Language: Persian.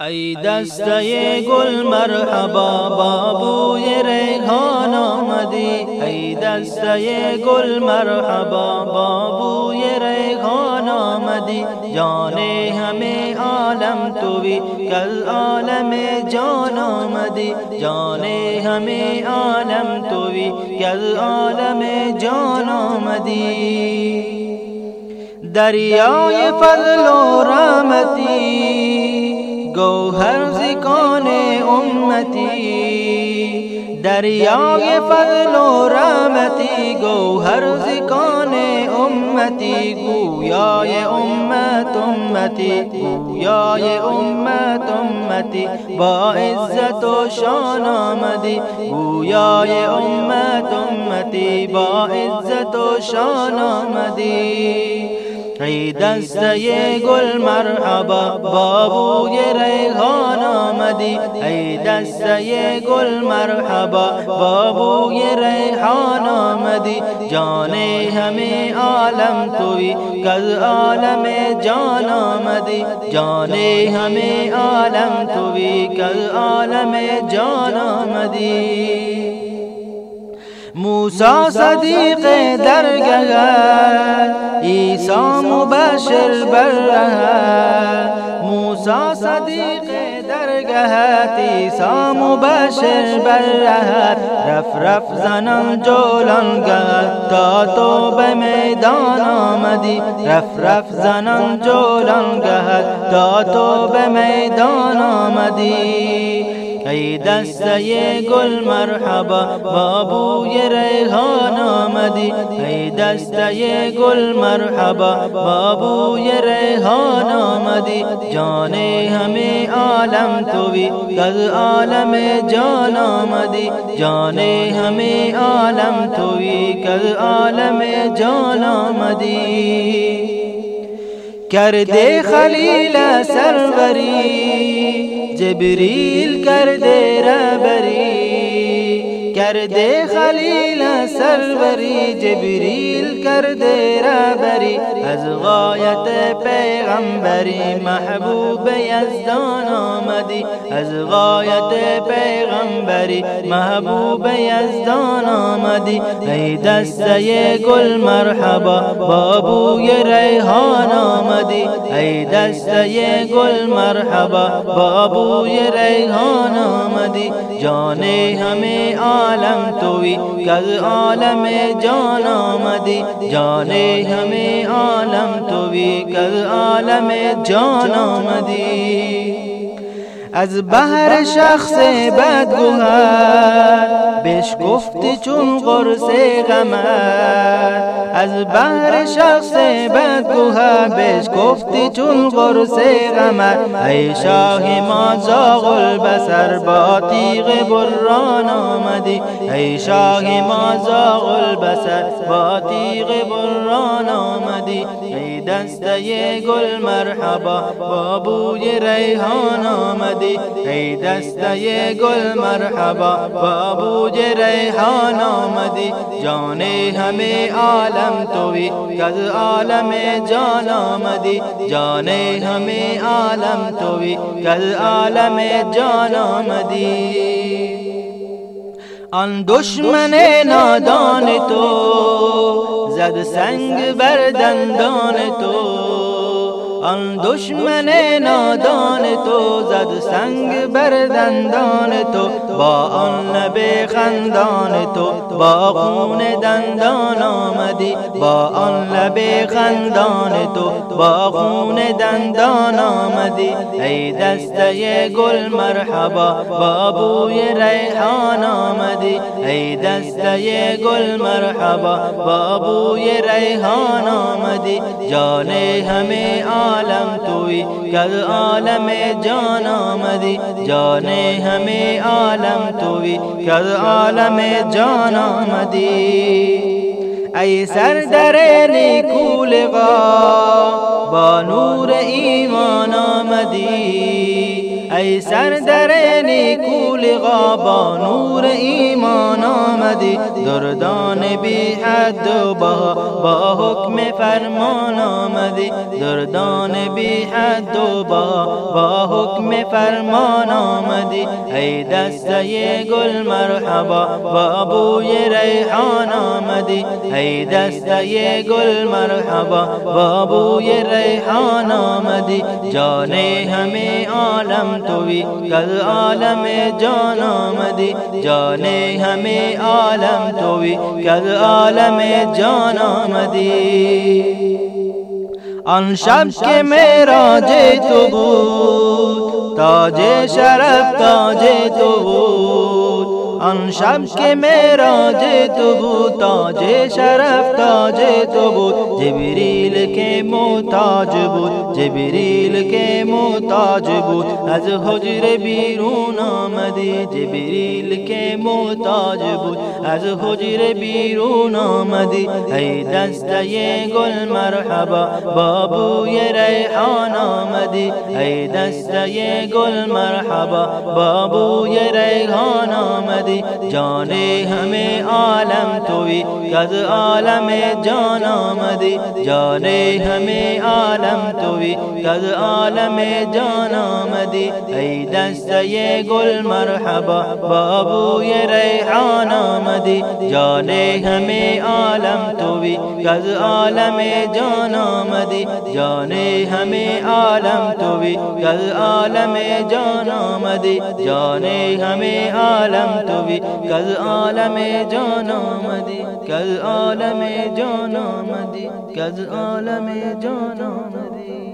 ای دسته گل مرحبا بابوی ریحان آمدی. ای دسته گل مرحبا بابوی ریحان آمدی. جان همه عالم توی کل عالم جان آمدی. جان همه عالم توی کل عالم جان آمدی. دریای فضل و رحمتی. گوهر زکان امتی دریای فضل و رحمتی گوهر زکان امتی گویای امت امتی گویای امت امتی با عزت و شان آمدی گویای امت امتی با عزت و شان آمدی. ای دسته گل مرحبا بابوی ریحان آمدی. ای دسته گل مرحبا بابوی ریحان آمدی. جان همه عالم توی کل عالم جان آمدی. جان همه عالم توی کل عالم جان آمدی. موسا صدیق درگه ایسا مبشر بره موسا صدیق درگه ایسا مبشر بره رف رف زنان جولان تا تو به میدان آمدی. رف رف زنان جولان گه تا تو به میدان آمدی. ای دسته گل مرحبا بابوی ریحان آمدی. ای دسته گل مرحبا بابوی ریحان آمدی. جان همه عالم توی کل عالم جان آمدی. جان همه عالم توی کل عالم جان آمدی. کرده خلیل سروری جبریل کرده ربری کرده خلیل سروری. جبریل کرده ربری از غایت پیغمبری محبوب یزدان آمدی. از غایت پیغمبری محبوب یزدان آمدی. ای دسته گل مرحبا بابوی ریحان آمدی. ای دسته گل مرحبا بابوی ریحان آمدی. جان همه عالم توی کل عالم جان آمدی. جان همه عالم توی کل عالم جان آمدی. از بحر شخص بدگوهر بش گفتی چون قرص غمر از بحر شخص بدگوهر بش گفتی چون قرص غمر ای شاه ما زاغ البسر با تیغ بران آمدی. ای شاه ما زاغ البسر با تیغ بران آمدی. ای دسته گل مرحبا با بوی ریحان آمدی. ای دسته گل مرحبا بابوج ریحان آمدی. جان همه عالم توی کز عالم جان آمدی. جان همه عالم توی کز عالم جان آمدی. آن دشمن نادان تو زد سنگ بر دندان تو. آن دشمن نادان تو زد سنگ بر دندان تو با آن لب خندان تو با خون دندان آمدی با آن لب خندان تو با خون دندان آمدی. ای دسته گل مرحبا با بوی ریحان آمدی. ای دسته گل مرحبا با بوی ریحان آمدی. جان همه عالم توی کل عالم جان آمدی. جان همه عالم توی کل عالم جان آمدی. ای سردر نیکو با نور ایمان آمدی. ای سردر نیکو لقا با نور ایمان دردان بی حد و با با حکم فرمان آمدی. دردان بی حد و با با حکم فرمان آمدی. ای دسته گل مرحبا با بوی ریحان آمدی. ای دسته گل مرحبا با بوی ریحان آمدی. جان همه عالم توی کل عالم جان آمدی جان همه عالم توی کل عالم جان آمدی آن شب که میراج تو بود تاج شرف تاج تو بود آن شب که معراج تو بود تاج شرف تاج تو بود جبریل که محتاج بود جبریل که محتاج بود. از حجر بیرون آمدی جبریل که محتاج بود. از حجر بیرون آمدی ای دسته گل مرحبا. بابوی ریحان آمدی ای دسته گل مرحبا. بابوی ریحان آمدی جانے ہمیں عالم توی. کز عالم جان آمدی جانے ہمیں عالم توی کز عالم جان آمدی ای دسته گل مرحبا بابو ریحان آمدی جانے ہمیں عالم توی کز عالم جان آمدی جانے ہمیں عالم توی کز عالم جان آمدی جانے ہمیں عالم توی شوی کل عالم جان آمدی کل عالم جان آمدی کل عالم جان آمدی